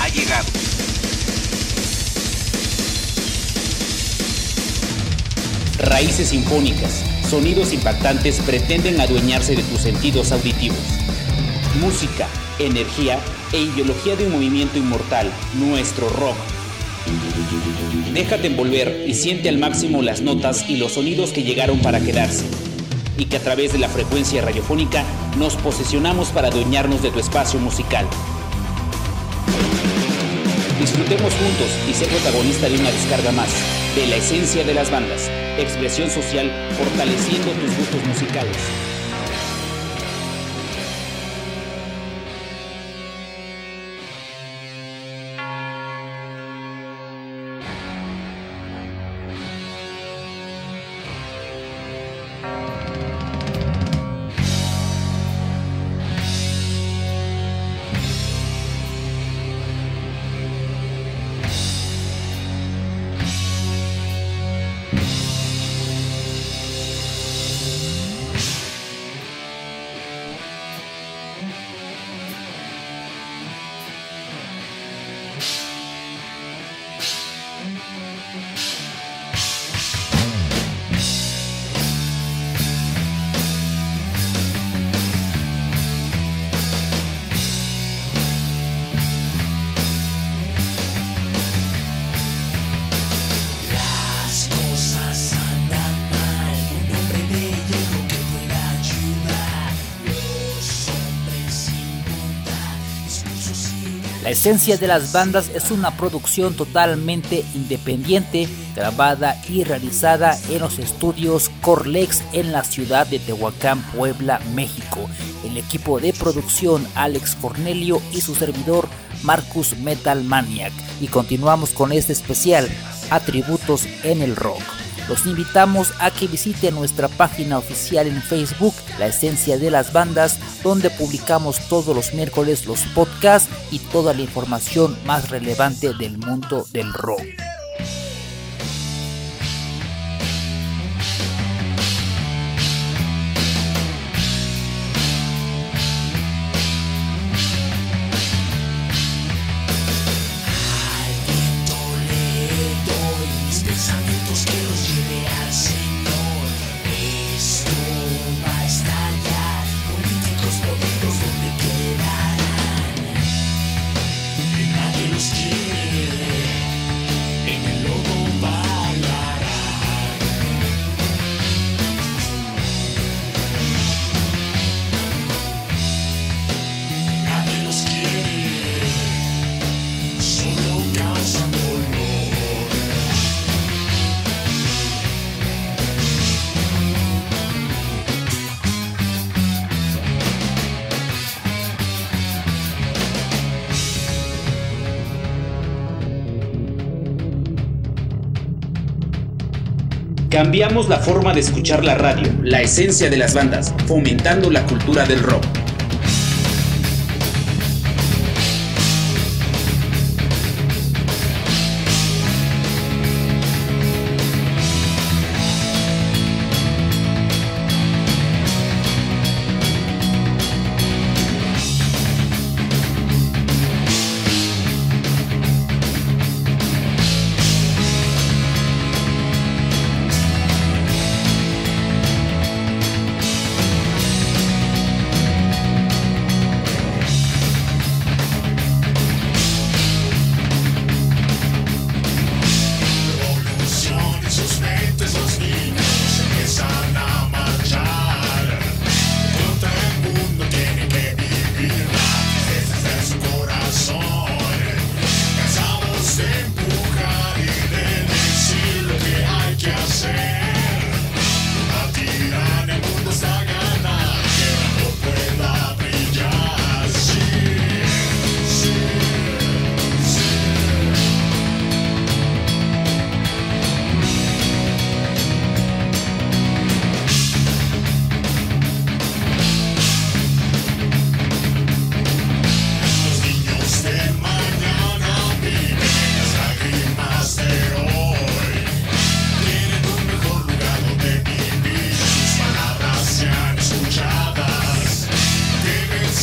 ha llegado. Raíces sinfónicas, sonidos impactantes pretenden adueñarse de tus sentidos auditivos. Música, energía e ideología de un movimiento inmortal, nuestro rock. Déjate envolver y siente al máximo las notas y los sonidos que llegaron para quedarse y que a través de la frecuencia radiofónica nos posesionamos para adueñarnos de tu espacio musical. Disfrutemos juntos y ser protagonista de una descarga más de la esencia de las bandas, expresión social fortaleciendo tus gustos musicales. Esencia de las bandas es una producción totalmente independiente, grabada y realizada en los estudios Corlex en la ciudad de Tehuacán, Puebla, México. El equipo de producción Alex Cornelio y su servidor Marcus Metal Maniac. Y continuamos con este especial, Atributos en el Rock. Los invitamos a que visiten nuestra página oficial en Facebook, La Esencia de las Bandas, donde publicamos todos los miércoles los podcasts y toda la información más relevante del mundo del rock. Cambiamos la forma de escuchar la radio, la esencia de las bandas, fomentando la cultura del rock.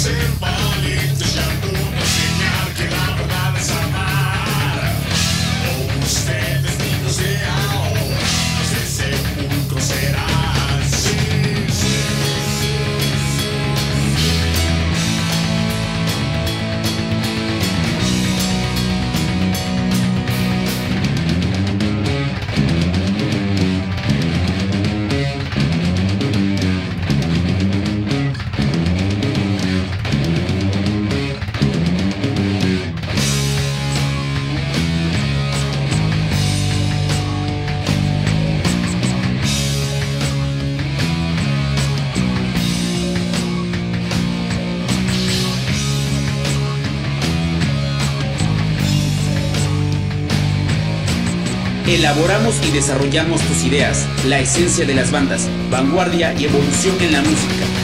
dancing. Elaboramos y desarrollamos tus ideas, la esencia de las bandas, vanguardia y evolución en la música.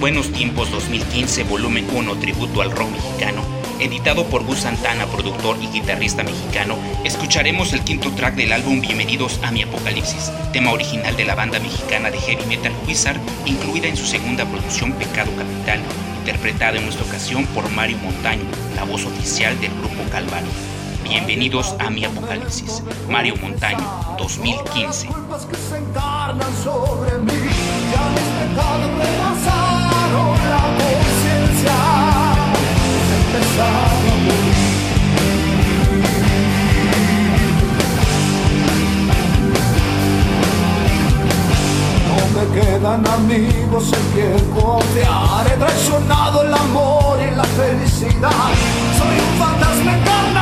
Buenos tiempos 2015, volumen 1, tributo al rock mexicano, editado por Gus Santana, productor y guitarrista mexicano, escucharemos el quinto track del álbum Bienvenidos a mi Apocalipsis, tema original de la banda mexicana de heavy metal Wizard, incluida en su segunda producción Pecado Capital, interpretada en nuestra ocasión por Mario Montaño, la voz oficial del grupo Calvario. Bienvenidos a mi Apocalipsis, Mario Montaño, 2015 quedan amigos en quien confiar, he traicionado el amor y la felicidad, soy un fantasma encarnado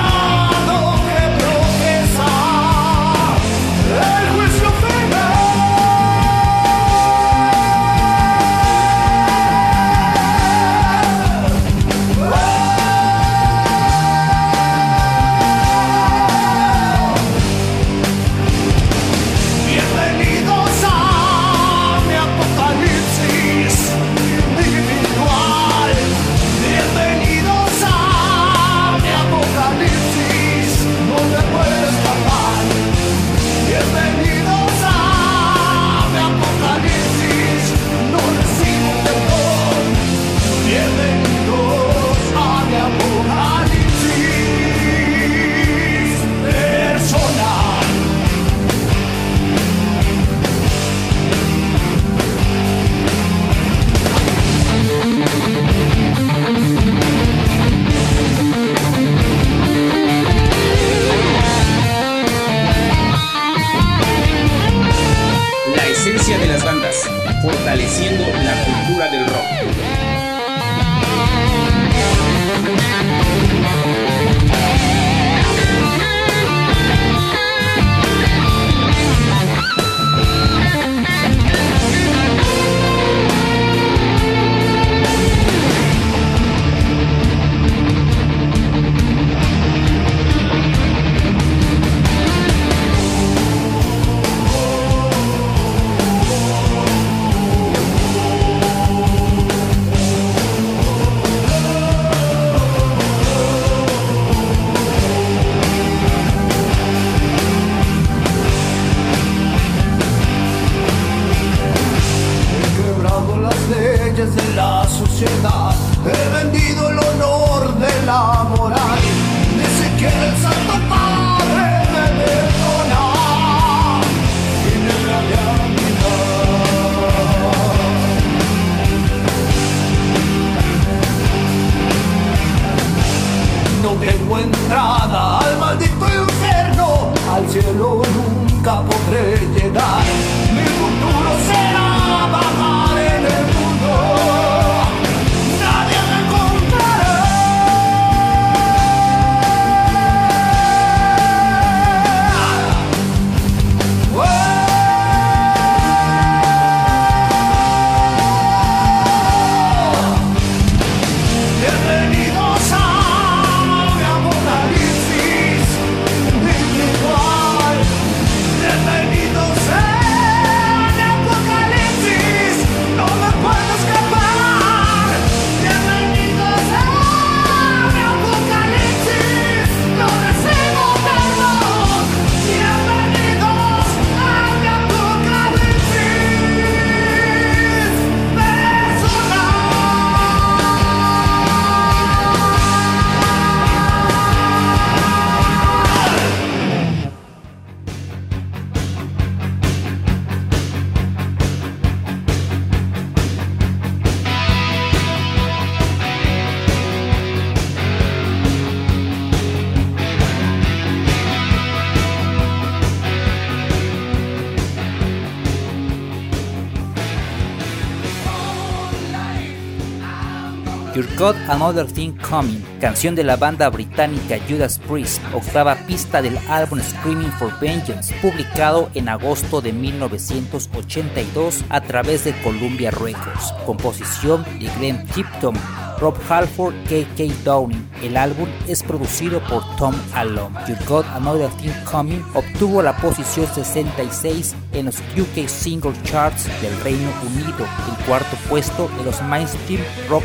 Another Thing Coming, canción de la banda británica Judas Priest, octava pista del álbum Screaming for Vengeance, publicado en agosto de 1982 a través de Columbia Records, composición de Glenn Tipton Rob Halford, KK Downing. El álbum es producido por Tom Allen. You Got Another Thing Coming obtuvo la posición 66 en los UK Single Charts del Reino Unido, el cuarto puesto de los mainstream rock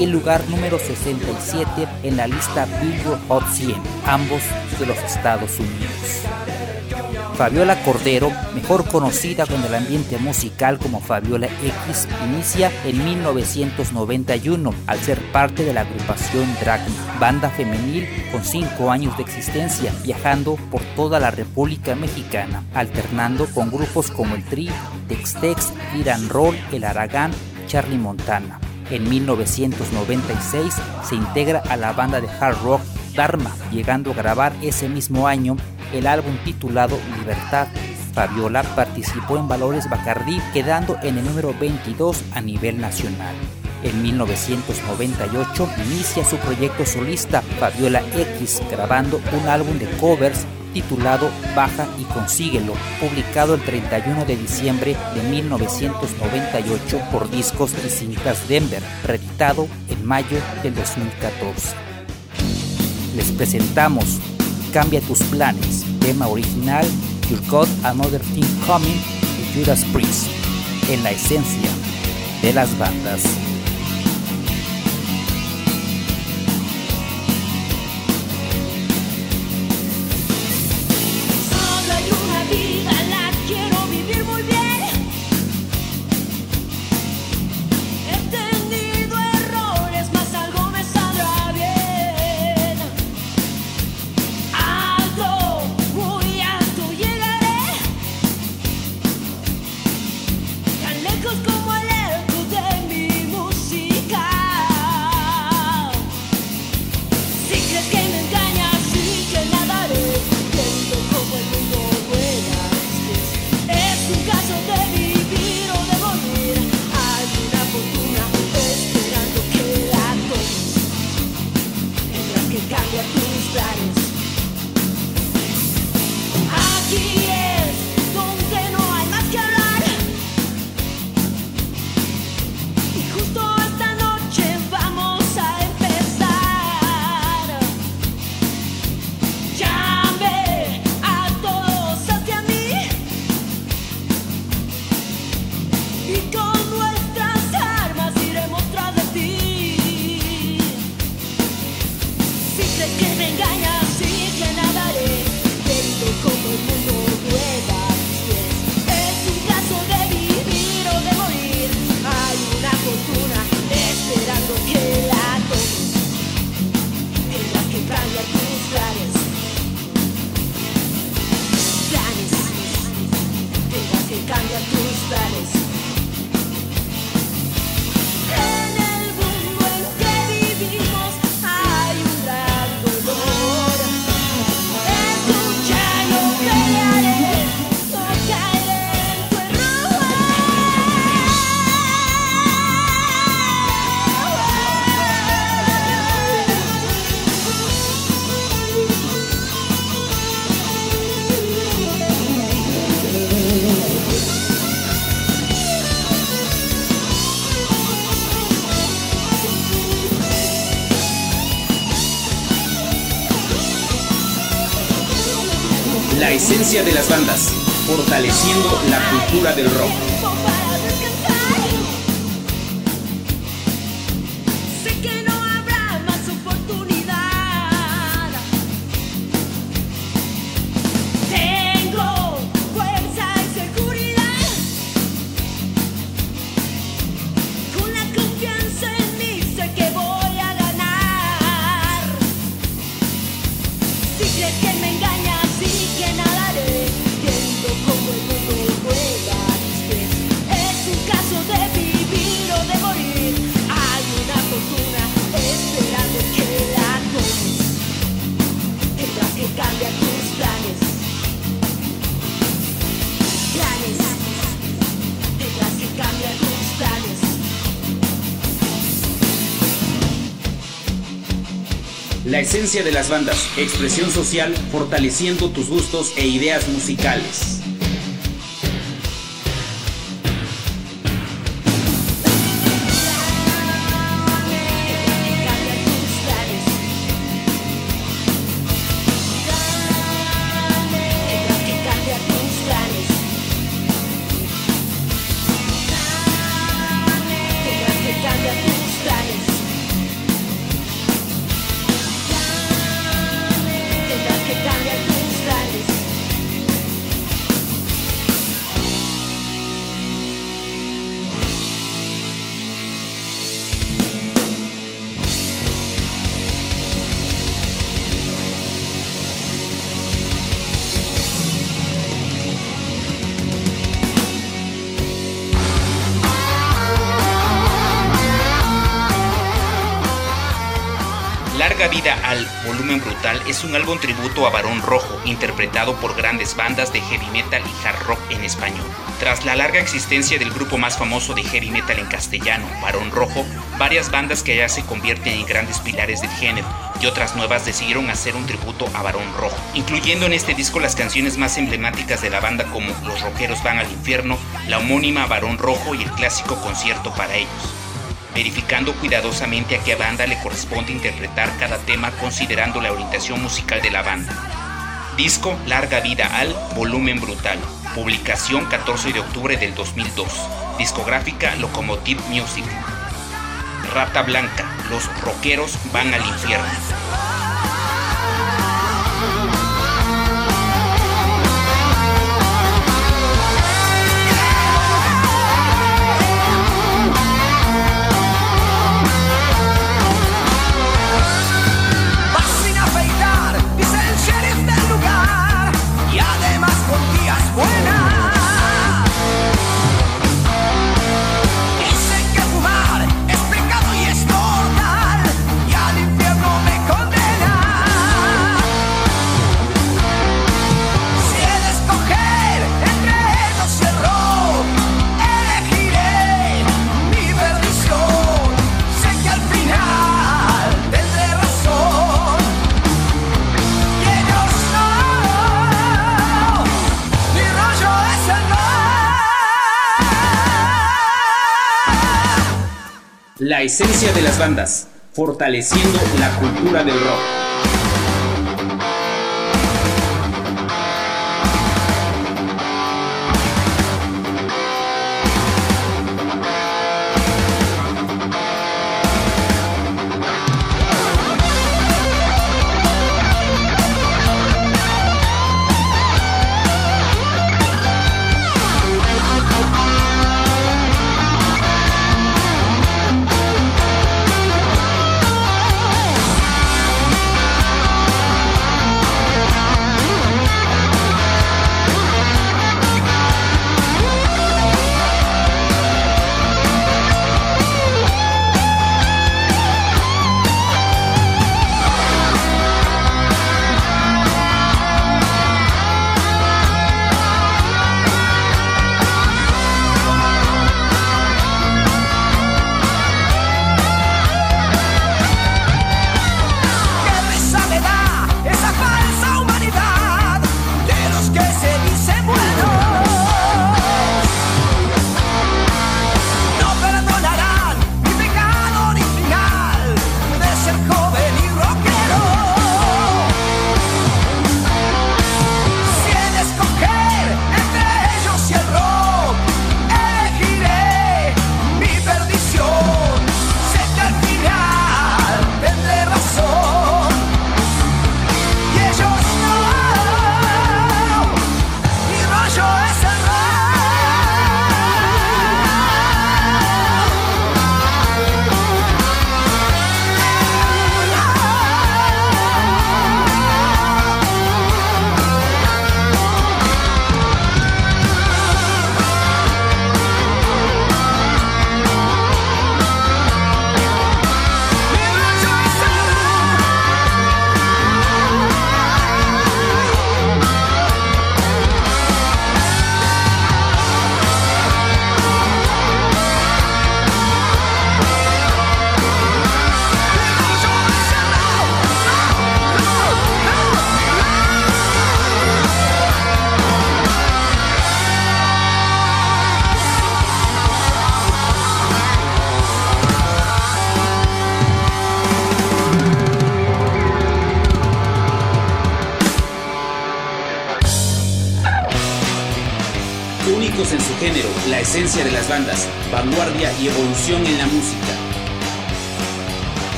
y el lugar número 67 en la lista Billboard Hot 100, ambos de los Estados Unidos. Fabiola Cordero, mejor conocida con el ambiente musical como Fabiola X, inicia en 1991 al ser parte de la agrupación Dragma, banda femenil con 5 años de existencia, viajando por toda la República Mexicana, alternando con grupos como el Tri, Tex-Tex, Iran Roll, El Aragán, Charlie Montana. En 1996 se integra a la banda de hard rock Dharma, llegando a grabar ese mismo año el álbum titulado Libertad. Fabiola participó en Valores Bacardí, quedando en el número 22 a nivel nacional. En 1998 inicia su proyecto solista Fabiola X, grabando un álbum de covers titulado Baja y Consíguelo, publicado el 31 de diciembre de 1998 por Discos y Cintas Denver, reeditado en mayo del 2014. Les presentamos Cambia tus planes, tema original You Got Another Thing Coming de Judas Priest, en la esencia de las bandas. De las bandas, fortaleciendo la cultura del rock. Esencia de las bandas, expresión social, fortaleciendo tus gustos e ideas musicales. Es un álbum tributo a Barón Rojo, interpretado por grandes bandas de heavy metal y hard rock en español. Tras la larga existencia del grupo más famoso de heavy metal en castellano, Barón Rojo, varias bandas que ya se convierten en grandes pilares del género y otras nuevas decidieron hacer un tributo a Barón Rojo, incluyendo en este disco las canciones más emblemáticas de la banda como Los Rockeros van al infierno, la homónima Barón Rojo y el clásico concierto para ellos verificando cuidadosamente a qué banda le corresponde interpretar cada tema considerando la orientación musical de la banda. Disco Larga Vida al Volumen Brutal. Publicación 14 de octubre del 2002. Discográfica Locomotive Music. Rata Blanca. Los rockeros van al infierno. La esencia de las bandas, fortaleciendo la cultura del rock.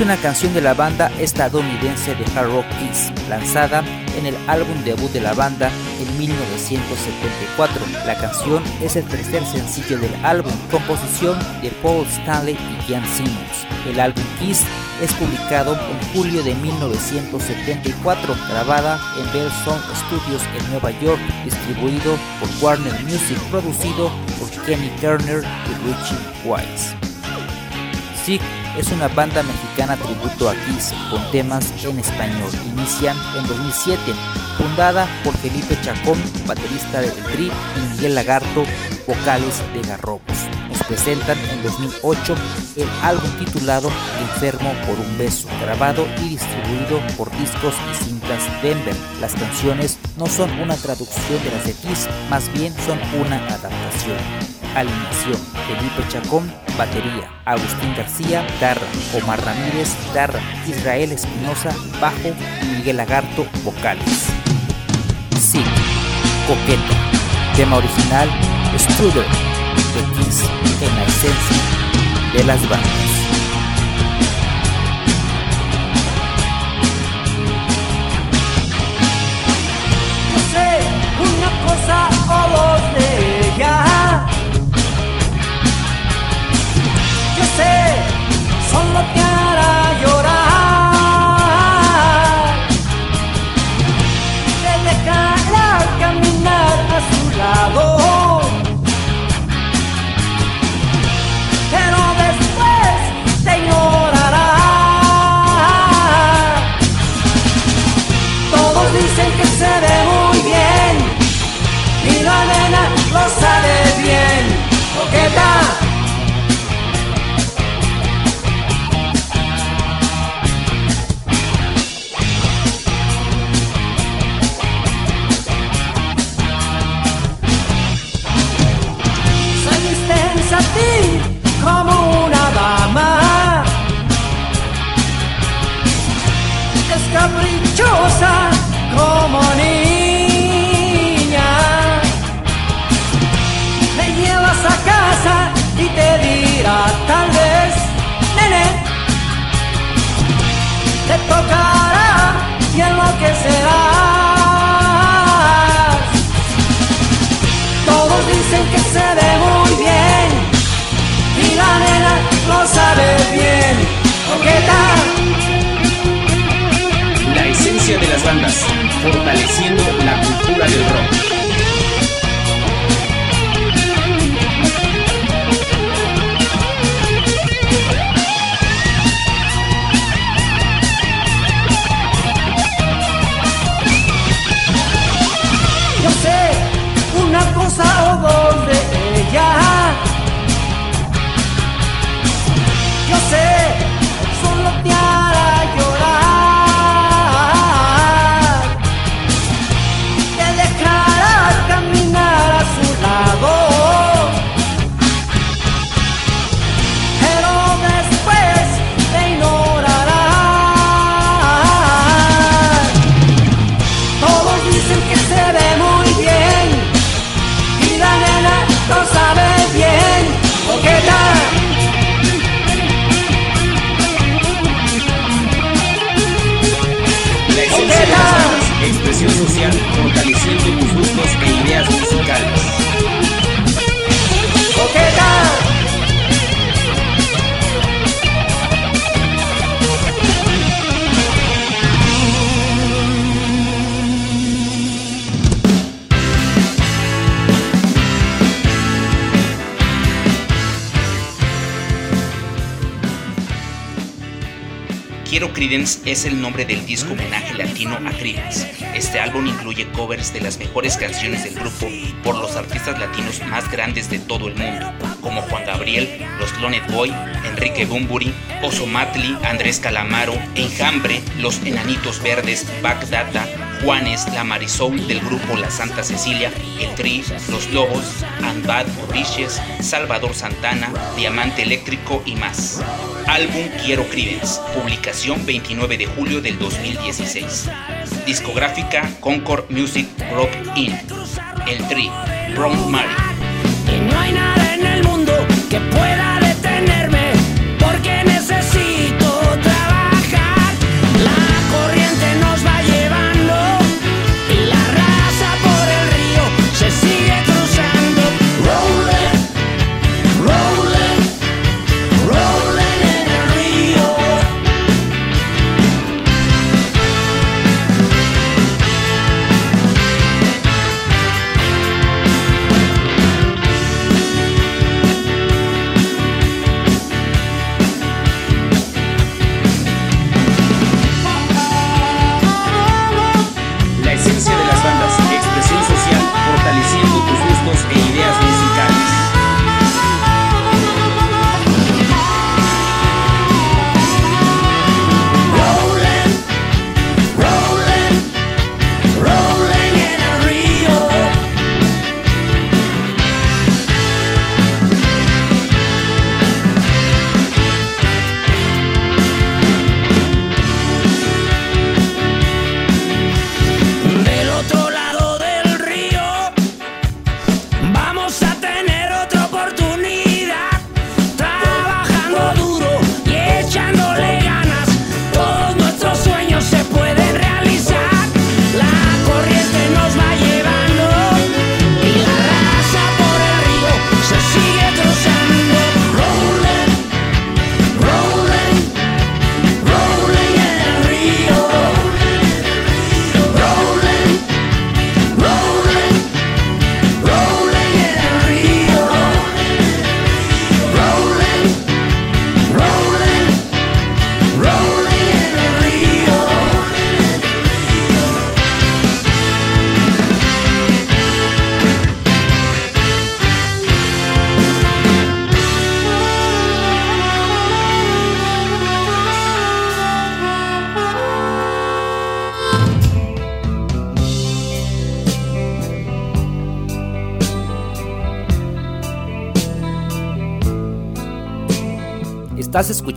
Es una canción de la banda estadounidense de hard rock Kiss, lanzada en el álbum debut de la banda en 1974. La canción es el tercer sencillo del álbum, composición de Paul Stanley y Jan Simmons. El álbum Kiss es publicado en julio de 1974, grabada en Bell Sound Studios en Nueva York, distribuido por Warner Music, producido por Kenny Turner y Richie Wise. Es una banda mexicana tributo a Kiss con temas en español. Inician en 2007, fundada por Felipe Chacón, baterista de Trip, y Miguel Lagarto, vocales de Garrobos. Nos presentan en 2008 el álbum titulado Enfermo por un beso, grabado y distribuido por Discos y Cintas Denver. Las canciones no son una traducción de las de Kiss, más bien son una adaptación. Alineación, Felipe Chacón, batería, Agustín García, guitarra, Omar Ramírez, guitarra, Israel Espinosa, bajo Miguel Lagarto, vocales. Sí, Coqueta, tema original, Struder, de Kiss, en la esencia de las bandas. No sé, una cosa o dos de solo te hará llorar. Caprichosa como niña. Me llevas a casa y te dirá tal vez, nene, te tocará y enloquecerás. Todos dicen que se ve muy bien y la nena lo sabe bien. Coqueta. De las bandas, fortaleciendo la cultura del rock. Yo sé una cosa Es el nombre del disco homenaje latino a Creedence. Este álbum incluye covers de las mejores canciones del grupo por los artistas latinos más grandes de todo el mundo, como Juan Gabriel, Los Lonet Boy, Enrique Bumburi, Oso Matli, Andrés Calamaro, Enjambre, Los Enanitos Verdes, Backdata, Juanes, la Marisol del grupo La Santa Cecilia, El Tri, Los Lobos, Andad Odiches, Salvador Santana, Diamante Eléctrico y más. Álbum Quiero Credence, publicación 29 de julio del 2016. Discográfica Concord Music Rock Inc. El Tri, Brown Mary. Y no hay nada en el mundo que pueda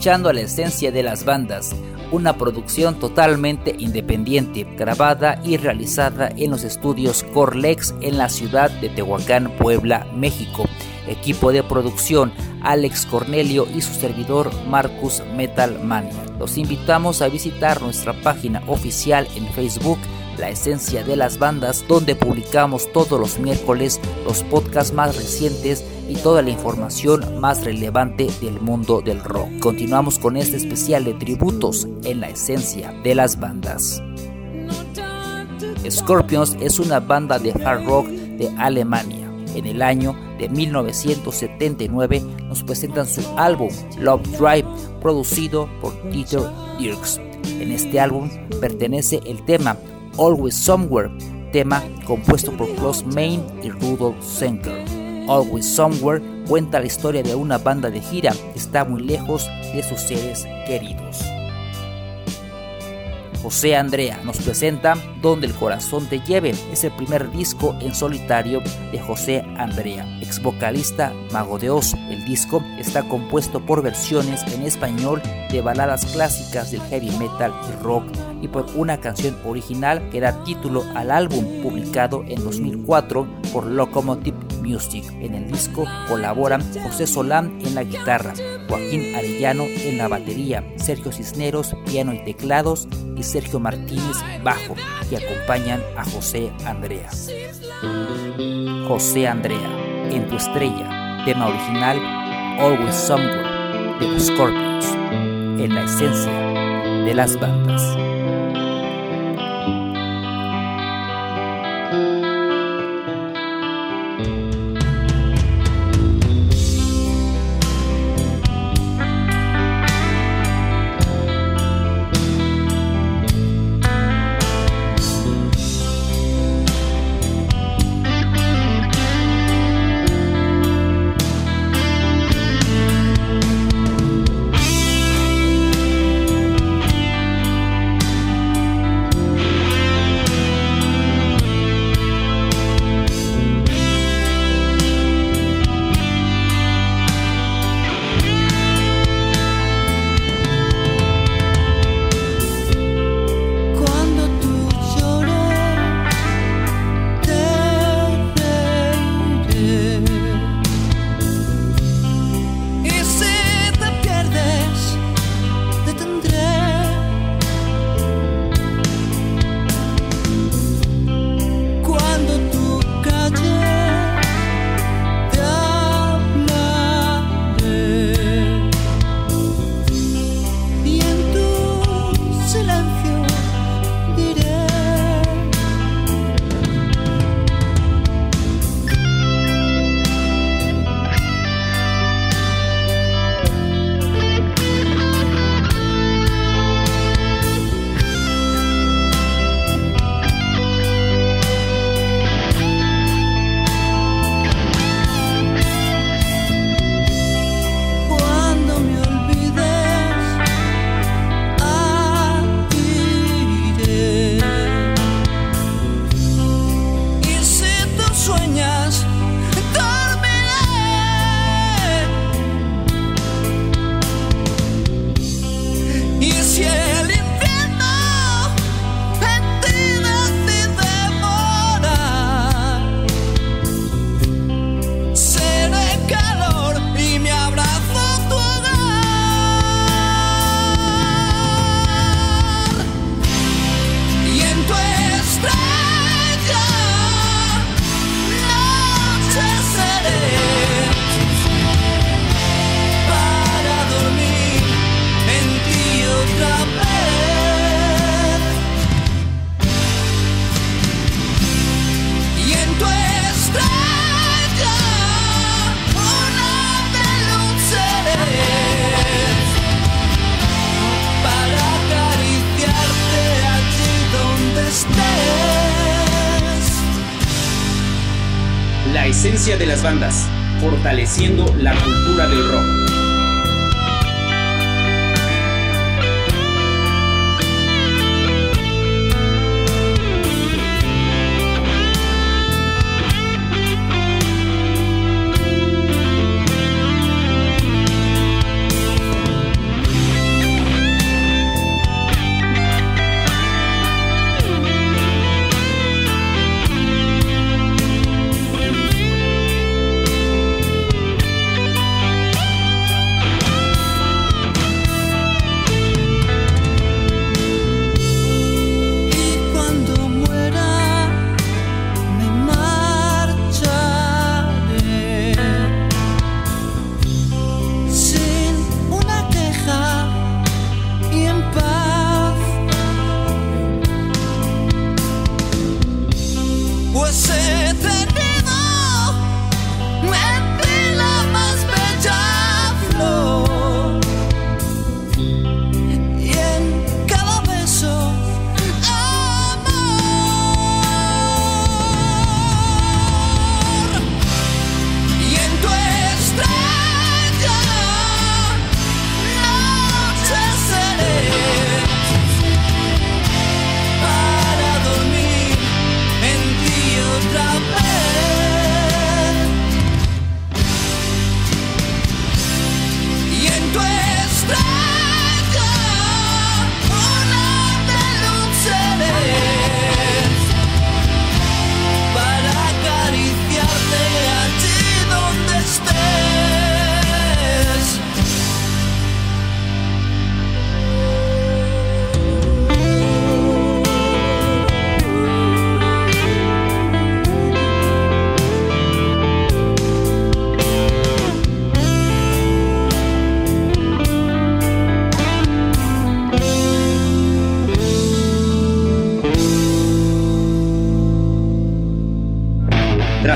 escuchando la esencia de las bandas, una producción totalmente independiente, grabada y realizada en los estudios Corlex en la ciudad de Tehuacán, Puebla, México. Equipo de producción Alex Cornelio y su servidor Marcus Metalmania. Los invitamos a visitar nuestra página oficial en Facebook la esencia de las bandas, donde publicamos todos los miércoles los podcasts más recientes y toda la información más relevante del mundo del rock. Continuamos con este especial de tributos en la esencia de las bandas. Scorpions es una banda de hard rock de Alemania. En el año de 1979 nos presentan su álbum Love Drive, producido por Dieter Dirks. En este álbum pertenece el tema Always Somewhere, tema compuesto por Klaus Main y Rudolf Schenker. Always Somewhere cuenta la historia de una banda de gira que está muy lejos de sus seres queridos. José Andrea nos presenta Donde el corazón te lleve. Es el primer disco en solitario de José Andrea, ex vocalista Mago de Oz. El disco está compuesto por versiones en español de baladas clásicas del heavy metal y rock y por una canción original que da título al álbum publicado en 2004 por Locomotive Music. En el disco colaboran José Solán en la guitarra, Joaquín Arellano en la batería, Sergio Cisneros piano y teclados y Sergio Martínez bajo, que acompañan a José Andrea. José Andrea, en tu estrella, tema original Always Somewhere de los Scorpions, en la esencia de las bandas. Fortaleciendo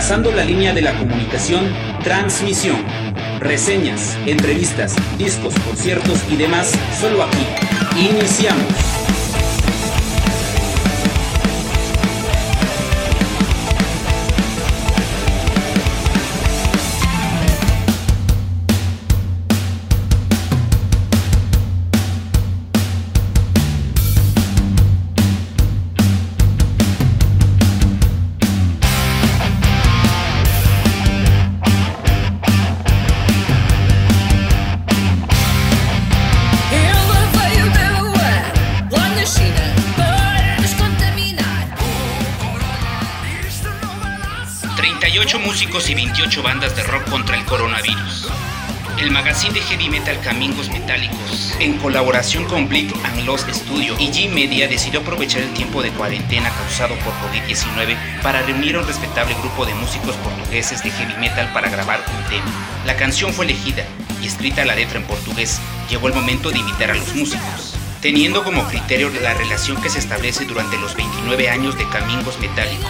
trazando la línea de la comunicación, transmisión, reseñas, entrevistas, discos, conciertos y demás, solo aquí. Iniciamos. 28 bandas de rock contra el coronavirus. El magazine de heavy metal Camingos Metálicos, en colaboración con Bleak and Lost Studio y G-Media, decidió aprovechar el tiempo de cuarentena causado por COVID-19 para reunir a un respetable grupo de músicos portugueses de heavy metal para grabar un tema. La canción fue elegida y escrita la letra en portugués. Llegó el momento de invitar a los músicos teniendo como criterio la relación que se establece durante los 29 años de Camingos Metálicos.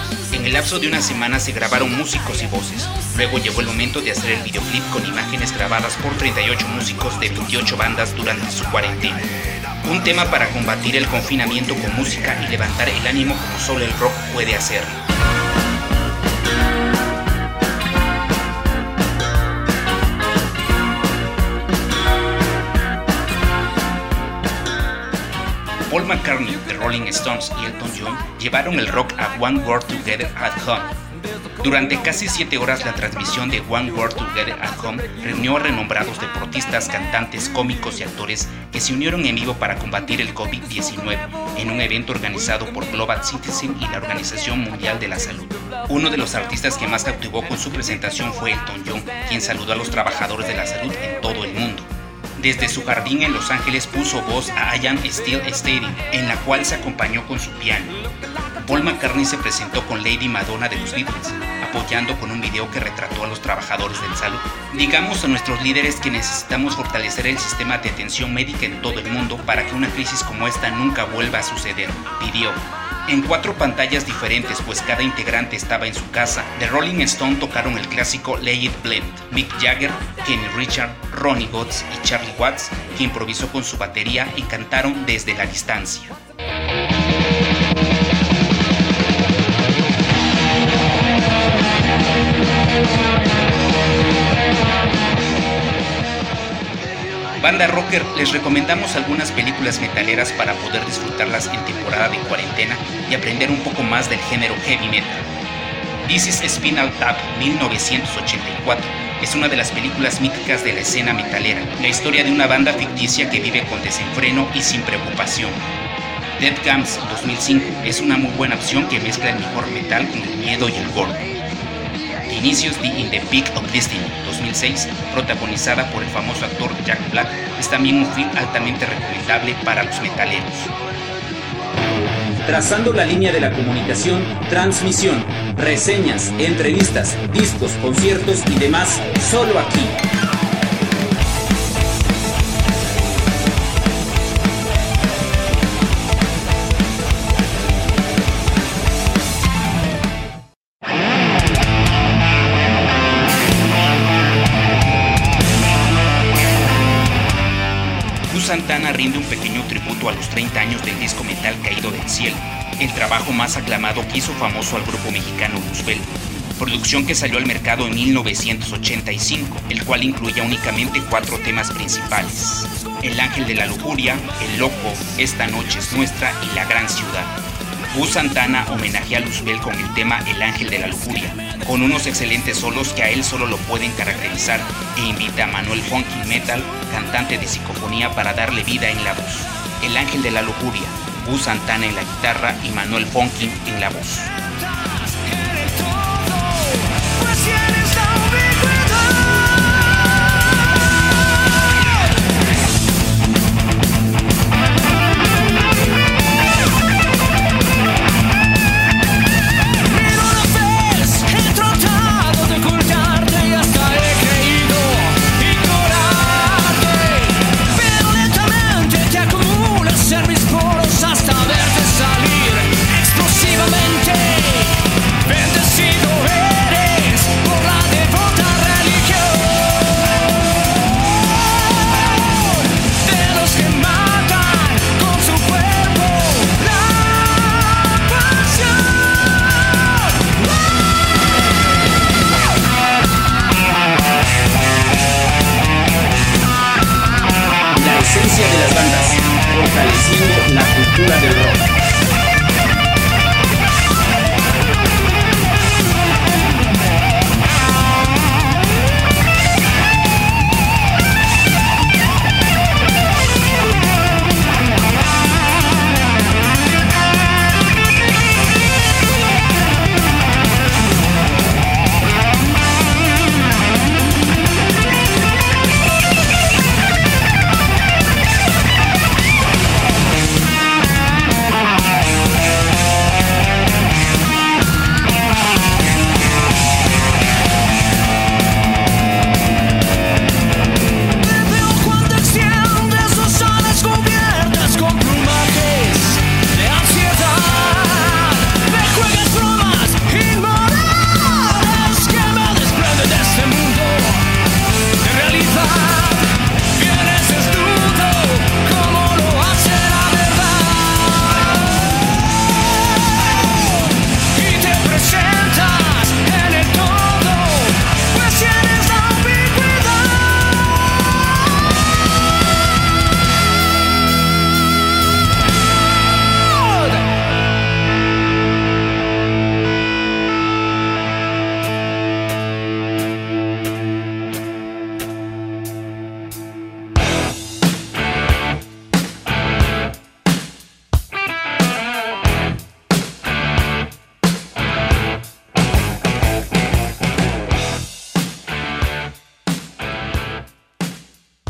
El lapso de una semana se grabaron músicos y voces. Luego llegó el momento de hacer el videoclip con imágenes grabadas por 38 músicos de 28 bandas durante su cuarentena. Un tema para combatir el confinamiento con música y levantar el ánimo como solo el rock puede hacerlo. Paul McCartney, The Rolling Stones y Elton John llevaron el rock a One World Together at Home. Durante casi siete horas la transmisión de One World Together at Home reunió a renombrados deportistas, cantantes, cómicos y actores que se unieron en vivo para combatir el COVID-19 en un evento organizado por Global Citizen y la Organización Mundial de la Salud. Uno de los artistas que más cautivó con su presentación fue Elton John, quien saludó a los trabajadores de la salud en todo el mundo. Desde su jardín en Los Ángeles puso voz a Ian Steel Stadium, en la cual se acompañó con su piano. Paul McCartney se presentó con Lady Madonna de los Beatles, apoyando con un video que retrató a los trabajadores del salud. Digamos a nuestros líderes que necesitamos fortalecer el sistema de atención médica en todo el mundo para que una crisis como esta nunca vuelva a suceder, pidió en cuatro pantallas diferentes, pues cada integrante estaba en su casa. The Rolling Stone tocaron el clásico Lay It Blend. Mick Jagger, Kenny Richard, Ronnie Watts y Charlie Watts, que improvisó con su batería y cantaron desde la distancia. Banda Rocker, les recomendamos algunas películas metaleras para poder disfrutarlas en temporada de cuarentena y aprender un poco más del género heavy metal. This is Spinal Tap 1984 es una de las películas míticas de la escena metalera, la historia de una banda ficticia que vive con desenfreno y sin preocupación. Dead Gums 2005 es una muy buena opción que mezcla el mejor metal con el miedo y el gore. Inicios de In the Peak of Destiny 2006, protagonizada por el famoso actor Jack Black, es también un film altamente recomendable para los metaleros. Trazando la línea de la comunicación, transmisión, reseñas, entrevistas, discos, conciertos y demás, solo aquí. Santana rinde un pequeño tributo a los 30 años del disco metal Caído del Cielo, el trabajo más aclamado que hizo famoso al grupo mexicano Luzbel, producción que salió al mercado en 1985, el cual incluía únicamente cuatro temas principales, El Ángel de la Lujuria, El Loco, Esta Noche es Nuestra y La Gran Ciudad. Gus Santana homenajea a Luzbel con el tema El Ángel de la Lujuria, con unos excelentes solos que a él solo lo pueden caracterizar e invita a Manuel Funky Metal, cantante de psicofonía, para darle vida en la voz. El Ángel de la Lujuria, Gus Santana en la guitarra y Manuel Funky en la voz.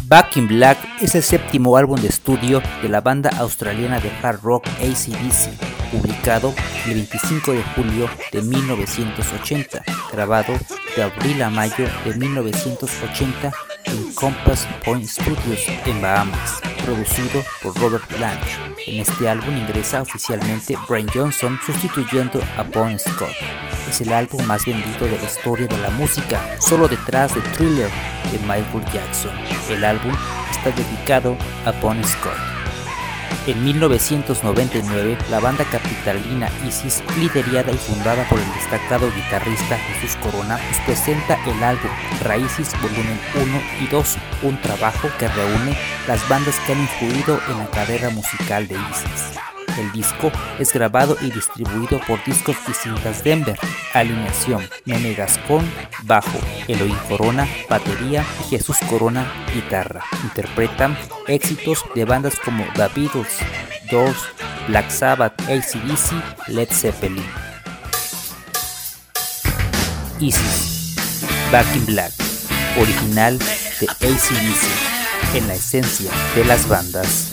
Back in Black es el séptimo álbum de estudio de la banda australiana de hard rock ACDC, publicado el 25 de julio de 1980, grabado de abril a mayo de 1980 en Compass Point Studios en Bahamas, producido por Robert Blanche. En este álbum ingresa oficialmente Brian Johnson sustituyendo a Bon Scott. Es el álbum más vendido de la historia de la música, solo detrás de Thriller de Michael Jackson. El álbum está dedicado a Bon Scott. En 1999, la banda capitalina Isis, liderada y fundada por el destacado guitarrista Jesús Corona, nos presenta el álbum Raíces Volumen 1 y 2, un trabajo que reúne las bandas que han influido en la carrera musical de Isis. El disco es grabado y distribuido por Discos y Cintas Denver. Alineación: Nene Gascón, bajo, Eloy Corona, batería Jesús Corona, guitarra. Interpretan éxitos de bandas como The Beatles, Doors, Black Sabbath, ACDC, Led Zeppelin. Isis, Back in Black, original de ACDC, en la esencia de las bandas.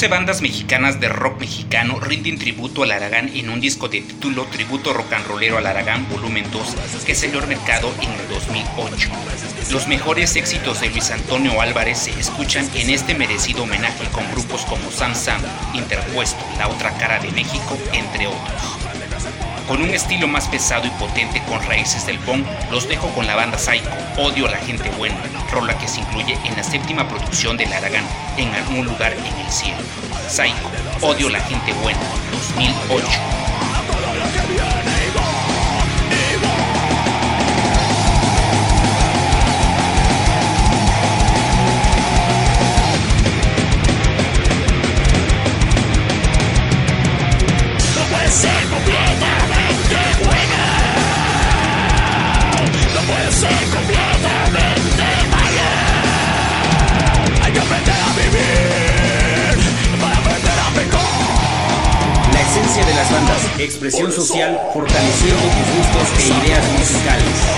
14 bandas mexicanas de rock mexicano rinden tributo al Aragán en un disco de título Tributo Rock and Rollero al Aragán Volumen 2 que salió al mercado en el 2008. Los mejores éxitos de Luis Antonio Álvarez se escuchan en este merecido homenaje con grupos como Sam Sam, Interpuesto, La Otra Cara de México, entre otros. Con un estilo más pesado y potente con raíces del punk, los dejo con la banda Psycho, Odio a la gente buena, rola que se incluye en la séptima producción de Aragán, En algún lugar en el cielo. Psycho, Odio a la gente buena, 2008. Expresión social, fortaleciendo tus gustos e ideas musicales.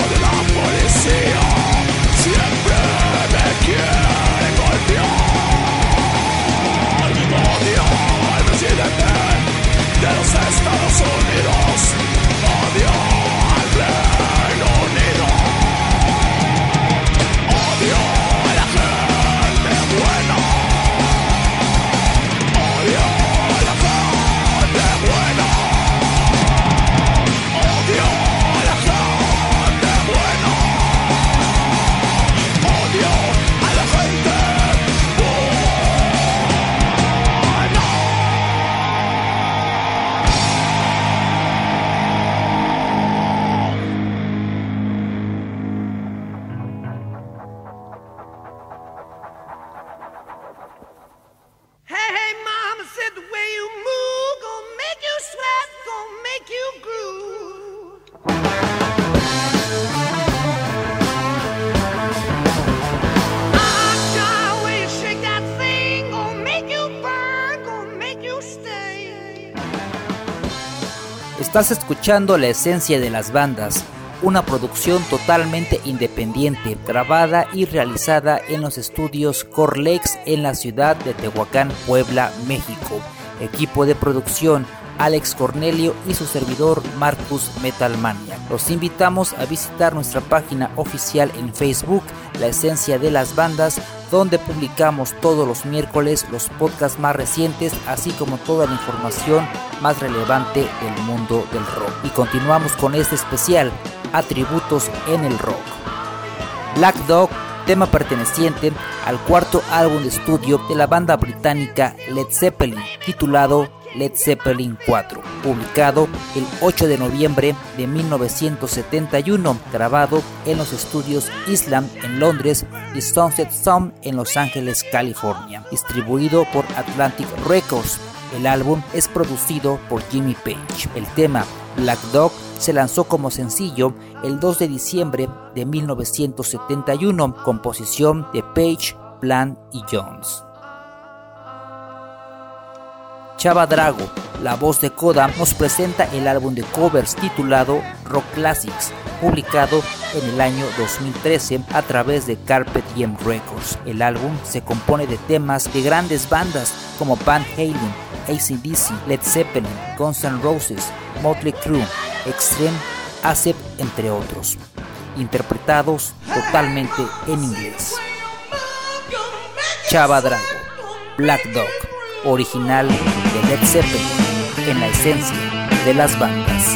Estás escuchando La Esencia de las Bandas, una producción totalmente independiente, grabada y realizada en los estudios Corlex en la ciudad de Tehuacán, Puebla, México. Equipo de producción Alex Cornelio y su servidor Marcus Metalmania. Los invitamos a visitar nuestra página oficial en Facebook, La Esencia de las Bandas, donde publicamos todos los miércoles los podcasts más recientes, así como toda la información más relevante del mundo del rock. Y continuamos con este especial, Atributos en el Rock. Black Dog, tema perteneciente al cuarto álbum de estudio de la banda británica Led Zeppelin, titulado Led Zeppelin 4, publicado el 8 de noviembre de 1971, grabado en los estudios Islam en Londres y Sunset Sound en Los Ángeles, California, distribuido por Atlantic Records. El álbum es producido por Jimmy Page. El tema Black Dog se lanzó como sencillo el 2 de diciembre de 1971, composición de Page, Plant y Jones. Chava Drago, la voz de Koda, nos presenta el álbum de covers titulado Rock Classics, publicado en el año 2013 a través de Carpet Diem Records. El álbum se compone de temas de grandes bandas como Van Halen, ACDC, Led Zeppelin, Guns N' Roses, Motley Crue, Extreme, ASEP, entre otros, interpretados totalmente en inglés. Chava Drago, Black Dog original de Led Zeppelin en la esencia de las bandas.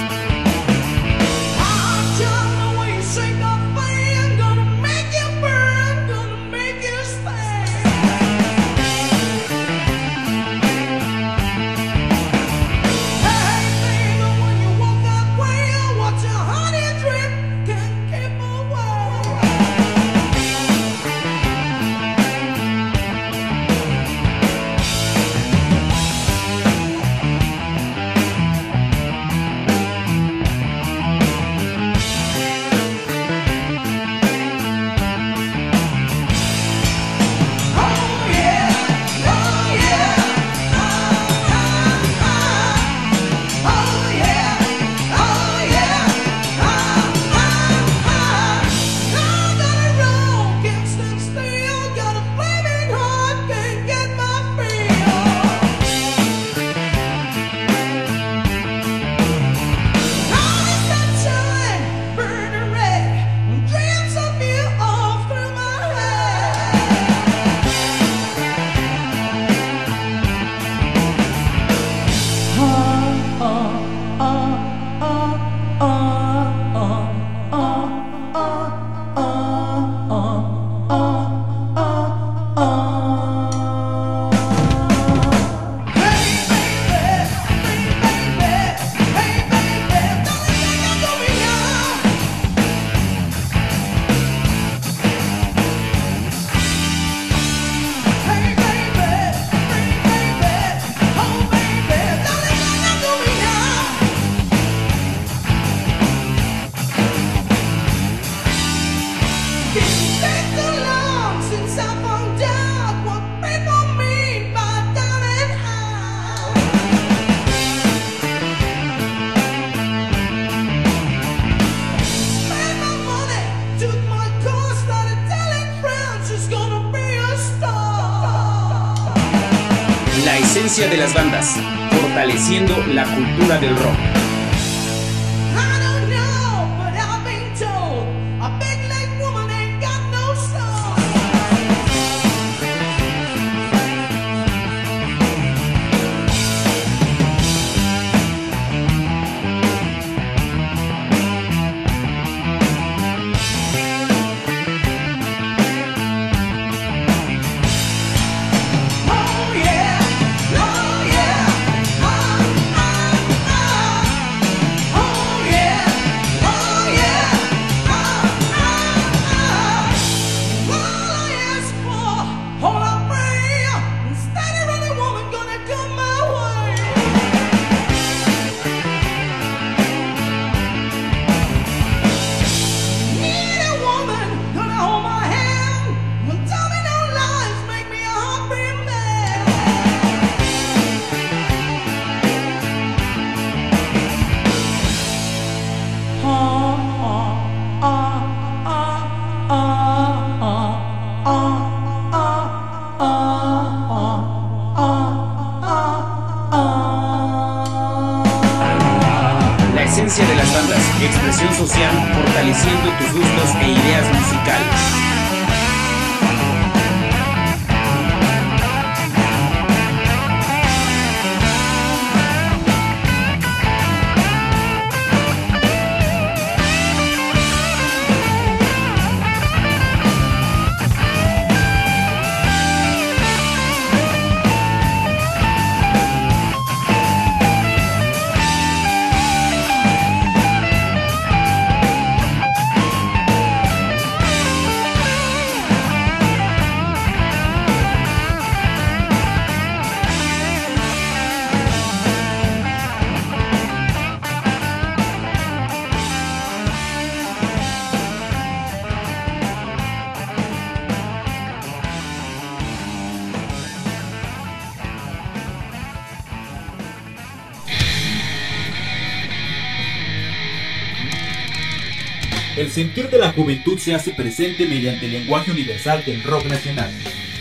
Sentir de la juventud se hace presente mediante el lenguaje universal del rock nacional.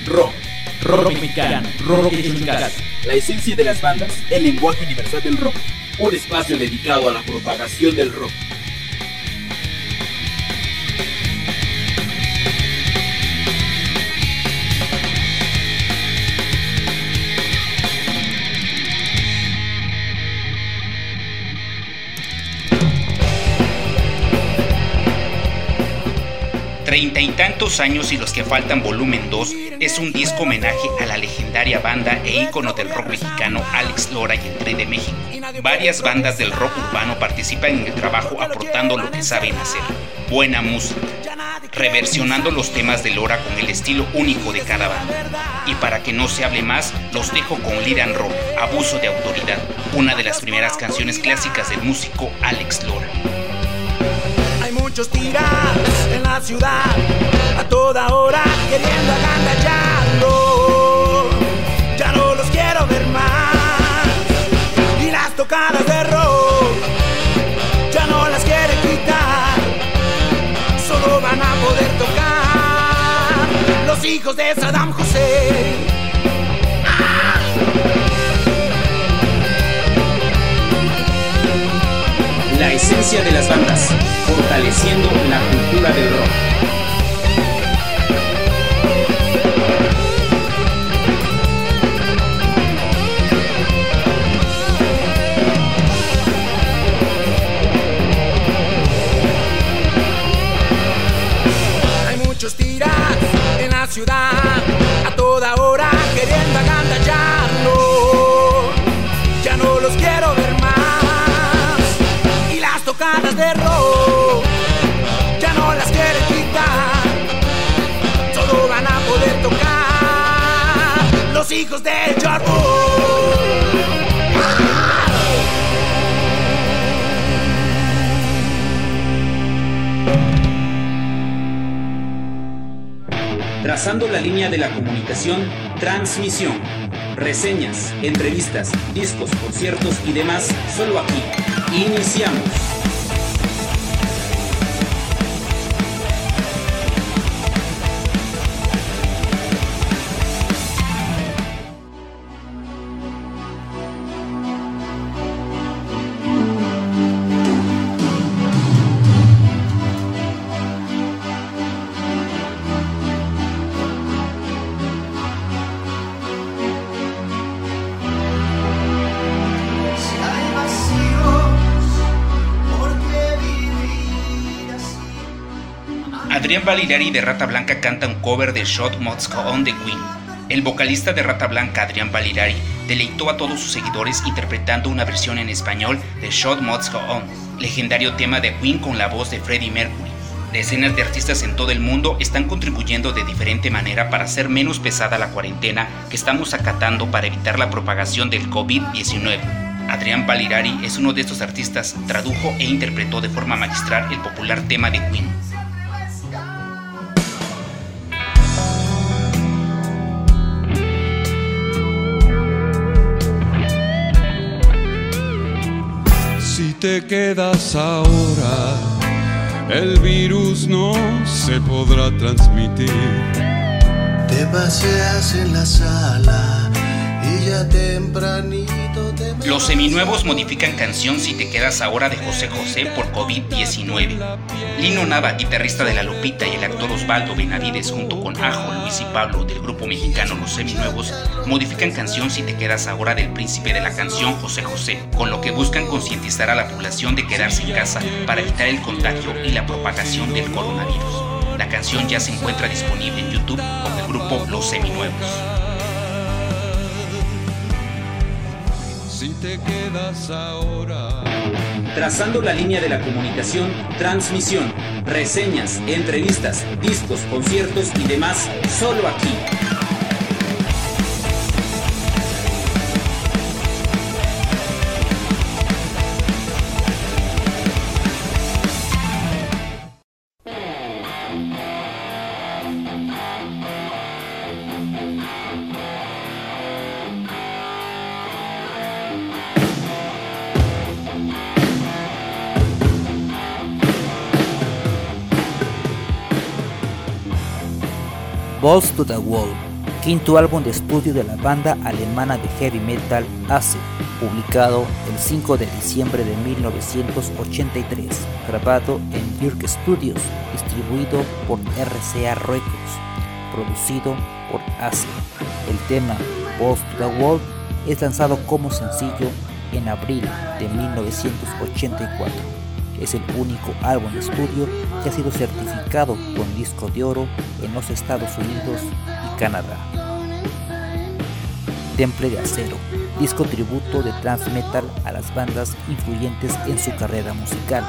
Rock, rock, mexicano, rock eficaz. La esencia de las bandas, el lenguaje universal del rock. Un espacio dedicado a la propagación del rock. 30 y tantos años y los que faltan volumen 2 es un disco homenaje a la legendaria banda e ícono del rock mexicano Alex Lora y el de México. Varias bandas del rock urbano participan en el trabajo aportando lo que saben hacer, buena música, reversionando los temas de Lora con el estilo único de cada banda. Y para que no se hable más, los dejo con Liran Rock, Abuso de Autoridad, una de las primeras canciones clásicas del músico Alex Lora muchos tiras ciudad, a toda hora queriendo agandallarlo. Ya no los quiero ver más. Y las tocadas de rock, ya no las quieren quitar. Solo van a poder tocar los hijos de Saddam Hussein. Esencia de las bandas fortaleciendo la cultura del rock. Hay muchos tiras en la ciudad de Trazando la línea de la comunicación, transmisión, reseñas, entrevistas, discos, conciertos y demás, solo aquí. Iniciamos. Valirari de Rata Blanca canta un cover de Shot Must Go On de Queen. El vocalista de Rata Blanca, Adrián Valirari, deleitó a todos sus seguidores interpretando una versión en español de Shot Must Go On, legendario tema de Queen con la voz de Freddie Mercury. Decenas de artistas en todo el mundo están contribuyendo de diferente manera para hacer menos pesada la cuarentena que estamos acatando para evitar la propagación del COVID-19. Adrián Valirari es uno de estos artistas, tradujo e interpretó de forma magistral el popular tema de Queen. Te quedas ahora, el virus no se podrá transmitir. Te paseas en la sala y ya tempranito Los seminuevos modifican canción Si te quedas ahora de José José por COVID-19. Lino Nava, guitarrista de La Lupita y el actor Osvaldo Benavides junto con Ajo, Luis y Pablo del grupo mexicano Los Seminuevos modifican canción Si te quedas ahora del príncipe de la canción José José, con lo que buscan concientizar a la población de quedarse en casa para evitar el contagio y la propagación del coronavirus. La canción ya se encuentra disponible en YouTube con el grupo Los Seminuevos. Te quedas ahora. Trazando la línea de la comunicación, transmisión, reseñas, entrevistas, discos, conciertos y demás, solo aquí. Balls to the Wall, quinto álbum de estudio de la banda alemana de heavy metal Acid, publicado el 5 de diciembre de 1983, grabado en Dirk Studios, distribuido por RCA Records, producido por Acid. El tema Balls to the Wall es lanzado como sencillo en abril de 1984 es el único álbum de estudio ha sido certificado con disco de oro en los Estados Unidos y Canadá. Temple de Acero, disco tributo de trans metal a las bandas influyentes en su carrera musical.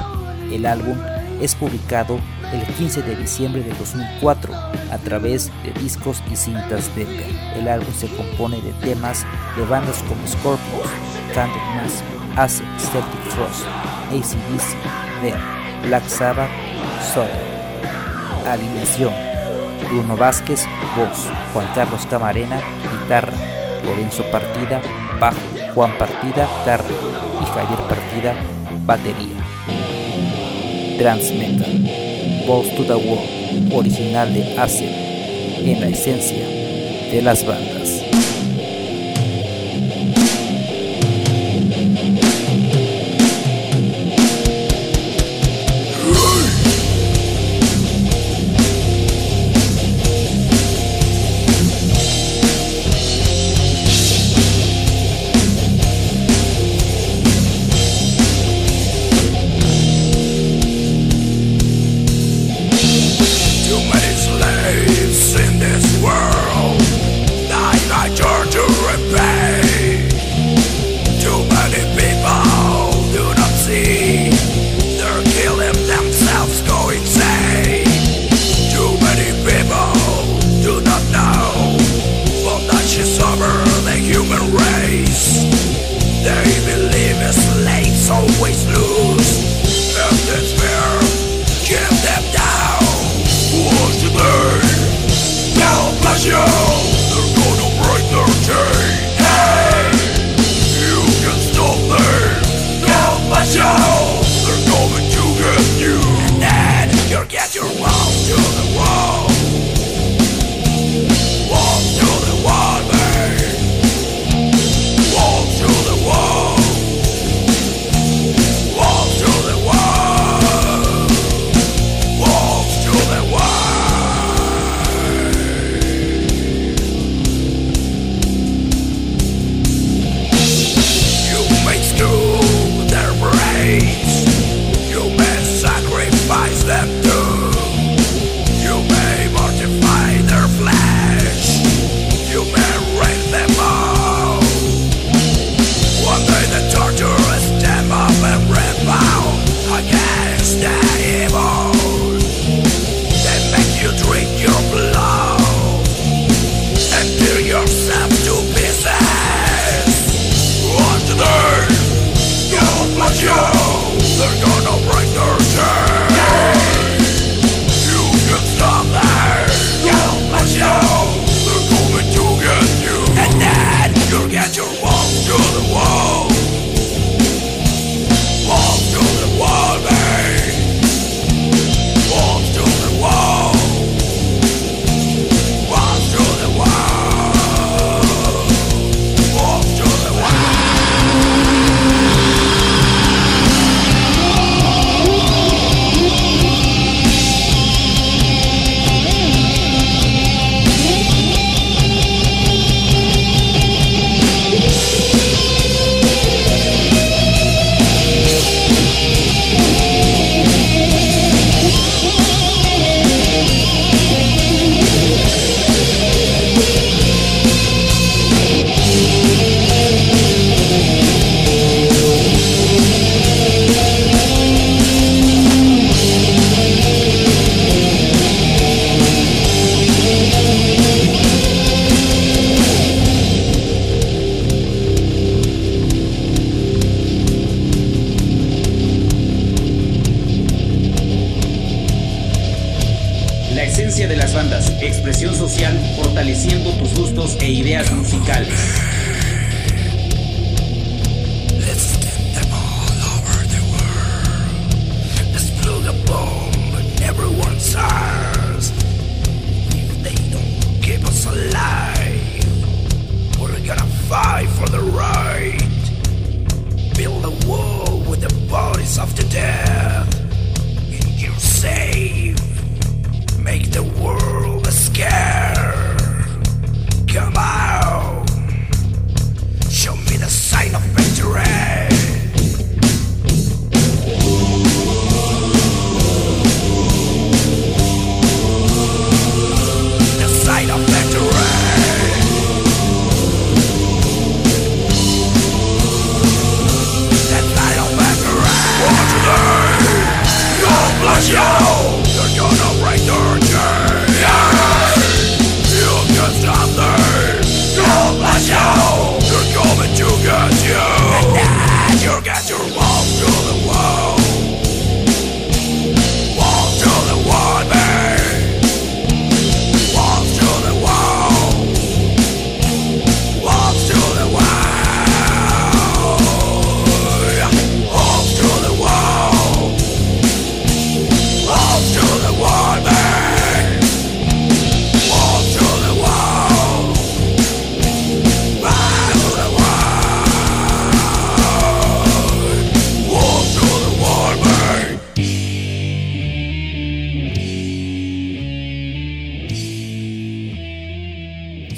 El álbum es publicado el 15 de diciembre de 2004 a través de discos y cintas Denver. El álbum se compone de temas de bandas como Scorpions, Candlemas, Acid, Celtic Frost, ACDC, Ver, Black Sabbath, Alineación: Bruno Vázquez, voz, Juan Carlos Camarena, guitarra, Lorenzo Partida, bajo, Juan Partida, guitarra y Javier Partida, batería. Transmetal, Balls to the Wall, original de Acid, en la esencia de las bandas.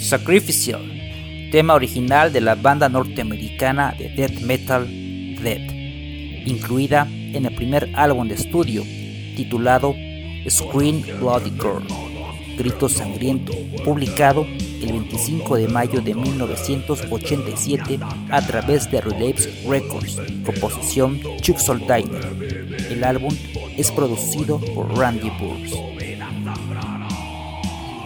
Sacrificial, tema original de la banda norteamericana de death metal Dead, incluida en el primer álbum de estudio titulado Scream Bloody Girl, Grito Sangriento, publicado el 25 de mayo de 1987 a través de Relapse Records, composición Chuck Soldiner. El álbum es producido por Randy Burns.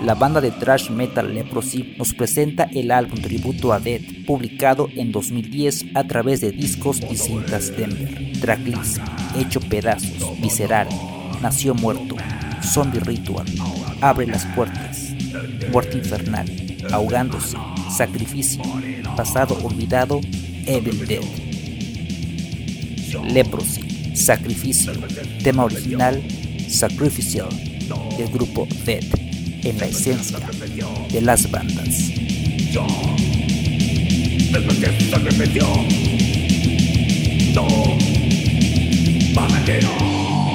La banda de thrash metal Leprosy nos presenta el álbum tributo a Dead, publicado en 2010 a través de discos y cintas Denver. Tracklist, Hecho Pedazos, Visceral, Nació Muerto, Zombie Ritual, Abre las Puertas, Muerte Infernal, Ahogándose, Sacrificio, Pasado Olvidado, Evil Dead. Leprosy, Sacrificio, tema original, Sacrificial, del grupo Dead en la esencia de las bandas. Quiero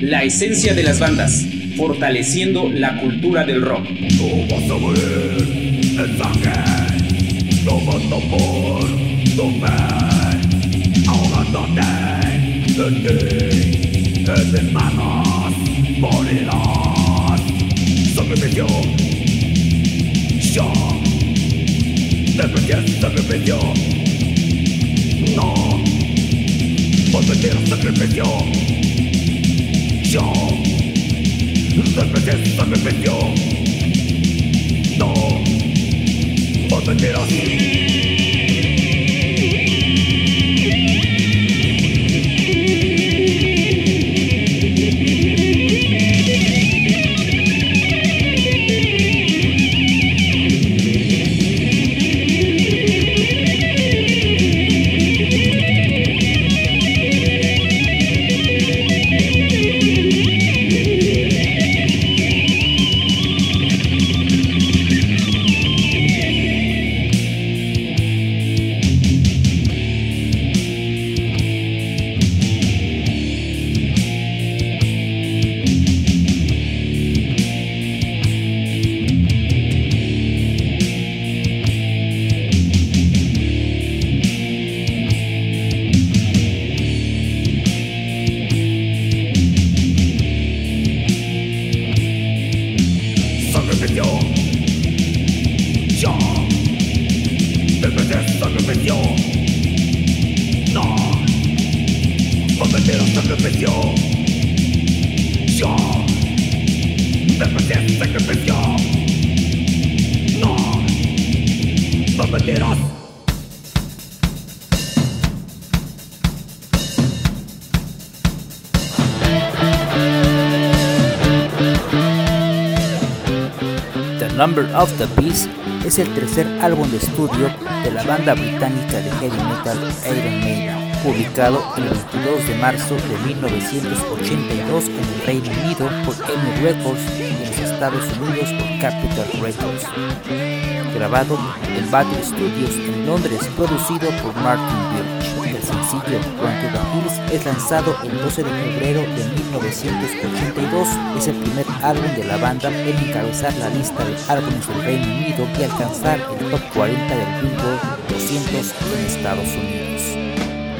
La esencia de las bandas, fortaleciendo la cultura del rock. Tú vas a morir en sangre, tomando por tu fe, ahogándote en ti, en mis manos, morirás. Sacrificio, yo, te sacrificio, volveré a sacrificio, yo, te sacrificio, no, volveré a Desprecies Number of the Beast es el tercer álbum de estudio de la banda británica de heavy metal Iron Maiden, publicado el 22 de marzo de 1982 en el Reino Unido por EMI Records y en los Estados Unidos por Capitol Records. Grabado en Battle Studios en Londres, producido por Martin Birch. Sencillo the Hills es lanzado el 12 de febrero de 1982. Es el primer álbum de la banda en encabezar la lista de álbumes del Reino Unido y alcanzar el top 40 del Billboard 200 en Estados Unidos.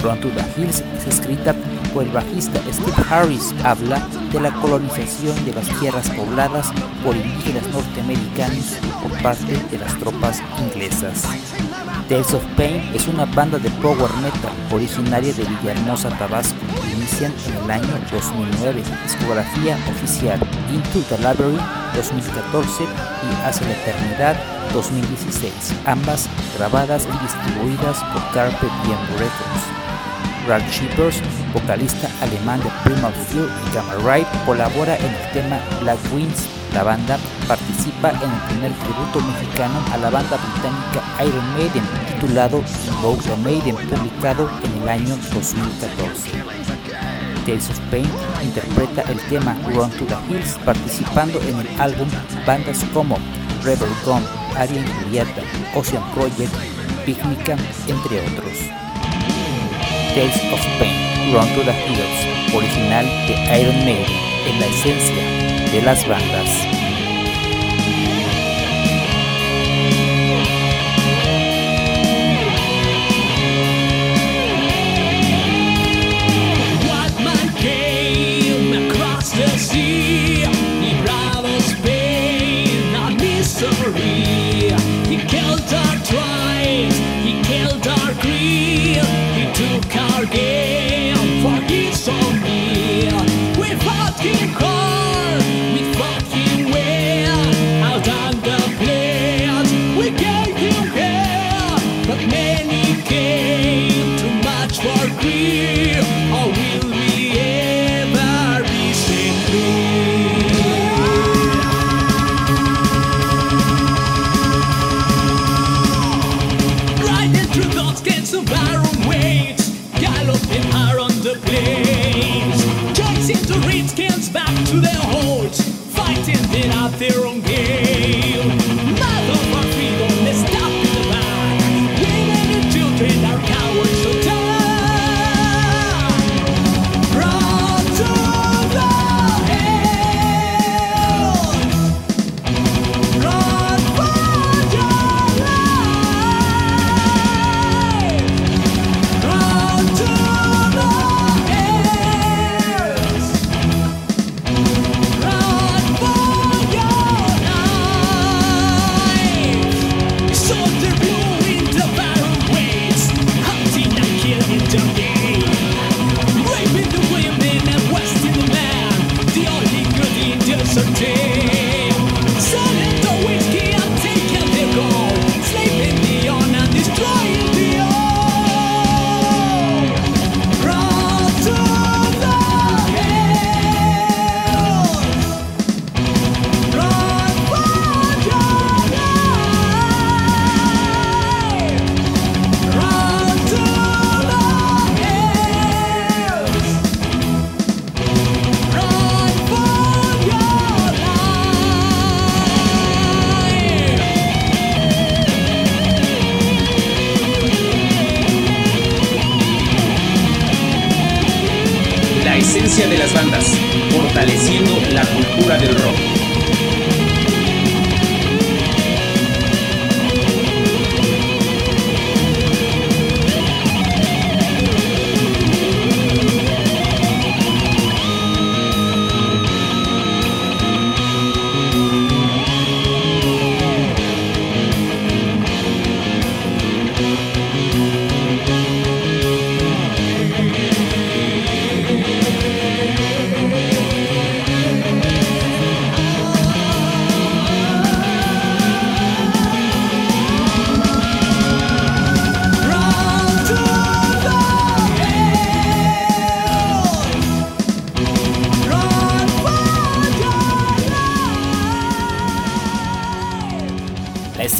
Run to the Hills es escrita por el bajista Steve Harris. Habla de la colonización de las tierras pobladas por indígenas norteamericanos por parte de las tropas inglesas. Tales of Pain es una banda de power metal originaria de Villahermosa, Tabasco. Inician en el año 2009. Discografía oficial Into the Library 2014 y Hacia la Eternidad 2016. Ambas grabadas y distribuidas por Carpe Diem Records. Ralph Shippers, vocalista alemán de Primal Fear y Gamma Ray, colabora en el tema Black Wings. La banda participa en el primer tributo mexicano a la banda británica Iron Maiden, titulado Invoke Maiden, publicado en el año 2014. Tales of Pain interpreta el tema Run to the Hills, participando en el álbum bandas como Rebel Gun, Alien Julieta, Ocean Project, Picnica, entre otros. Tales of Pain, Run to the Hills, original de Iron Maiden, en la esencia de las bandas.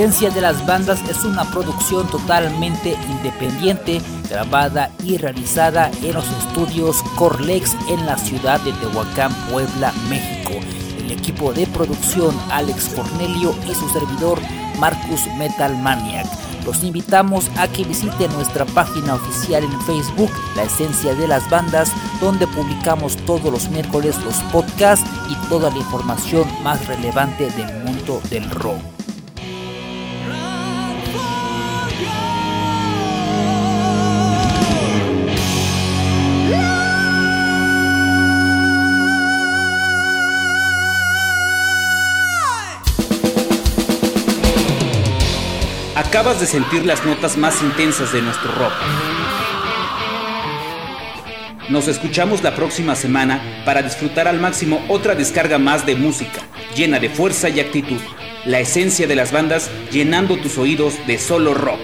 Esencia de las bandas es una producción totalmente independiente, grabada y realizada en los estudios Corlex en la ciudad de Tehuacán, Puebla, México. El equipo de producción Alex Cornelio y su servidor Marcus Metal Maniac. Los invitamos a que visiten nuestra página oficial en Facebook, La Esencia de las Bandas, donde publicamos todos los miércoles los podcasts y toda la información más relevante del mundo del rock. Acabas de sentir las notas más intensas de nuestro rock. Nos escuchamos la próxima semana para disfrutar al máximo otra descarga más de música, llena de fuerza y actitud. La esencia de las bandas llenando tus oídos de solo rock.